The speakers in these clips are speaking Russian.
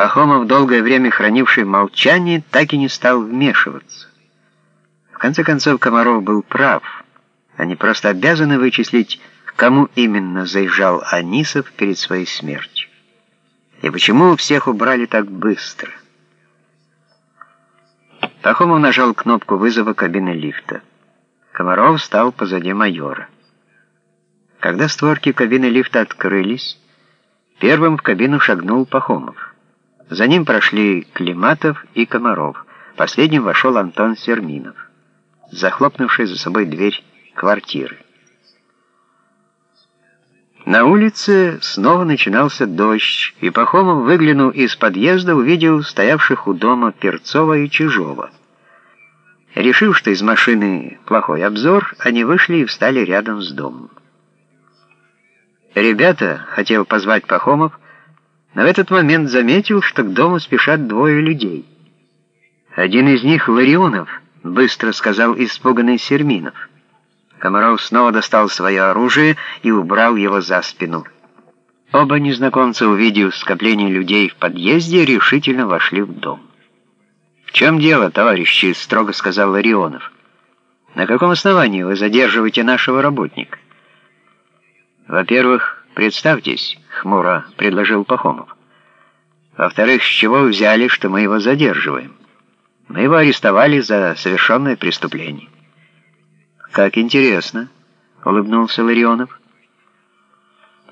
Пахомов, долгое время хранивший молчание, так и не стал вмешиваться. В конце концов, Комаров был прав. Они просто обязаны вычислить, кому именно заезжал Анисов перед своей смертью. И почему всех убрали так быстро? Пахомов нажал кнопку вызова кабины лифта. Комаров стал позади майора. Когда створки кабины лифта открылись, первым в кабину шагнул Пахомов. За ним прошли Климатов и Комаров. Последним вошел Антон Серминов, захлопнувший за собой дверь квартиры. На улице снова начинался дождь, и Пахомов, выглянув из подъезда, увидел стоявших у дома Перцова и Чижова. Решив, что из машины плохой обзор, они вышли и встали рядом с домом. «Ребята», — хотел позвать Пахомов, но в этот момент заметил, что к дому спешат двое людей. Один из них — Ларионов, — быстро сказал испуганный Серминов. Комаров снова достал свое оружие и убрал его за спину. Оба незнакомца, увидев скопление людей в подъезде, решительно вошли в дом. «В чем дело, товарищи?» — строго сказал Ларионов. «На каком основании вы задерживаете нашего работника?» «Во-первых, представьтесь», — хмуро предложил Пахомов. «Во-вторых, с чего вы взяли, что мы его задерживаем? Мы его арестовали за совершенное преступление». «Как интересно», — улыбнулся Ларионов.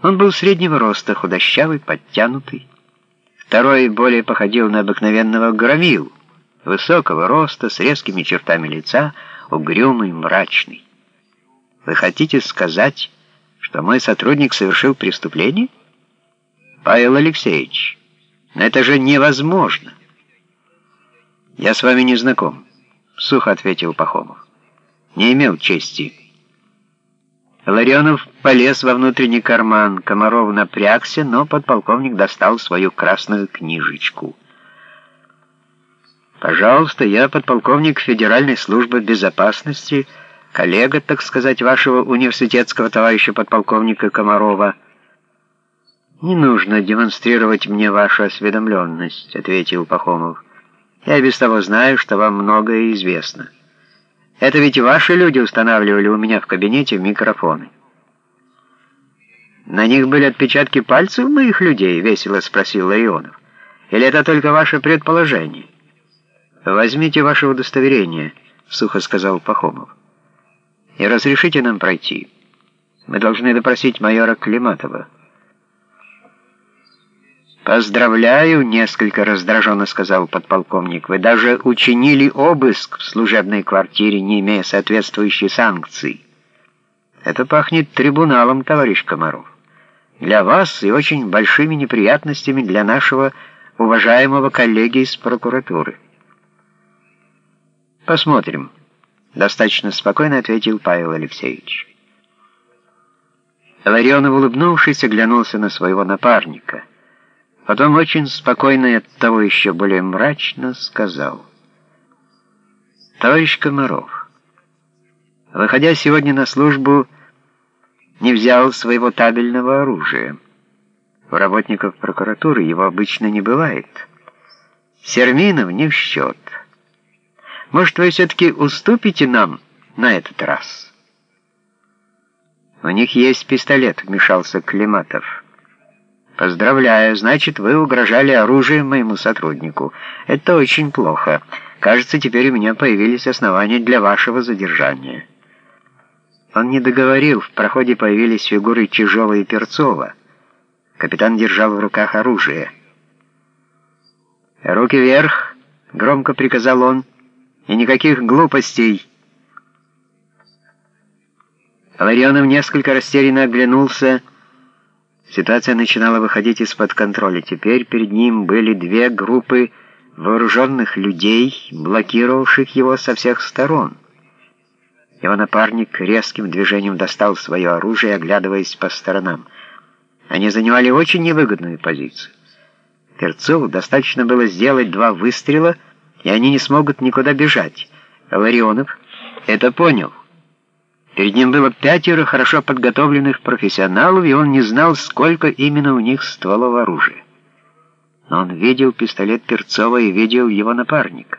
Он был среднего роста, худощавый, подтянутый. Второй более походил на обыкновенного громил, высокого роста, с резкими чертами лица, угрюмый, мрачный. «Вы хотите сказать, что мой сотрудник совершил преступление?» «Павел Алексеевич, но это же невозможно!» «Я с вами не знаком», — сухо ответил Пахомов не имел чести. Ларионов полез во внутренний карман, Комаров напрягся, но подполковник достал свою красную книжечку. «Пожалуйста, я подполковник Федеральной службы безопасности, коллега, так сказать, вашего университетского товарища подполковника Комарова». «Не нужно демонстрировать мне вашу осведомленность», — ответил Пахомов. «Я без того знаю, что вам многое известно». Это ведь ваши люди устанавливали у меня в кабинете микрофоны. На них были отпечатки пальцев моих людей, весело спросил Ларионов. Или это только ваше предположение? Возьмите ваше удостоверение, сухо сказал Пахомов. И разрешите нам пройти. Мы должны допросить майора Климатова. «Поздравляю», — несколько раздраженно сказал подполковник. «Вы даже учинили обыск в служебной квартире, не имея соответствующей санкции. Это пахнет трибуналом, товарищ Комаров. Для вас и очень большими неприятностями для нашего уважаемого коллеги из прокуратуры». «Посмотрим», — достаточно спокойно ответил Павел Алексеевич. Ларионов, улыбнувшись, оглянулся на своего напарника — Потом очень спокойно и оттого еще более мрачно сказал. «Товарищ Комаров, выходя сегодня на службу, не взял своего табельного оружия. У работников прокуратуры его обычно не бывает. Серминов не в счет. Может, вы все-таки уступите нам на этот раз?» «У них есть пистолет», — вмешался Климатов. «Поздравляю, значит, вы угрожали оружием моему сотруднику. Это очень плохо. Кажется, теперь у меня появились основания для вашего задержания». Он не договорил, в проходе появились фигуры Чижова и Перцова. Капитан держал в руках оружие. «Руки вверх!» — громко приказал он. «И никаких глупостей!» Ларионов несколько растерянно оглянулся, — Ситуация начинала выходить из-под контроля. Теперь перед ним были две группы вооруженных людей, блокировавших его со всех сторон. Его напарник резким движением достал свое оружие, оглядываясь по сторонам. Они занимали очень невыгодную позицию. Перцову достаточно было сделать два выстрела, и они не смогут никуда бежать. Ларионов это понял. Перед ним было пятеро хорошо подготовленных профессионалов, и он не знал, сколько именно у них стволов оружия. но он видел пистолет Перцова и видел его напарника.